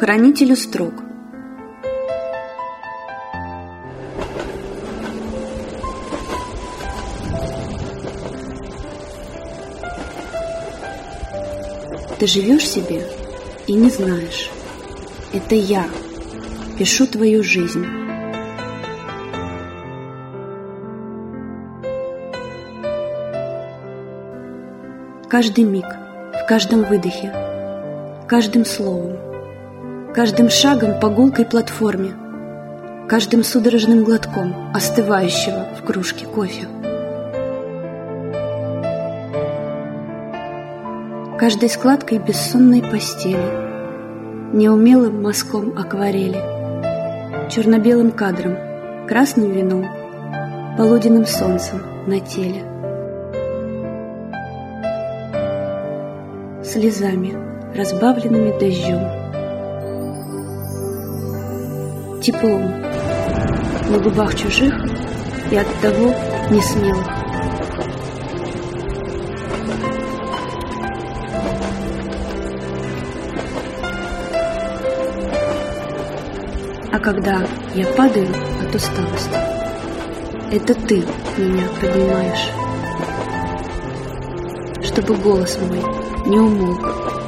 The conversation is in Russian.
Хранителю строк Ты живешь себе и не знаешь. Это я пишу твою жизнь. Каждый миг, в каждом выдохе, каждым словом, каждым шагом по гулкой платформе, каждым судорожным глотком остывающего в кружке кофе. каждой складкой бессонной постели, неумелым мазком акварели, черно-белым кадром, красным вином, полуденным солнцем на теле. Слезами, разбавленными дождем. Теплом на губах чужих и от того несмелых. А когда я падаю от усталости, это ты меня поднимаешь, чтобы голос мой не умолк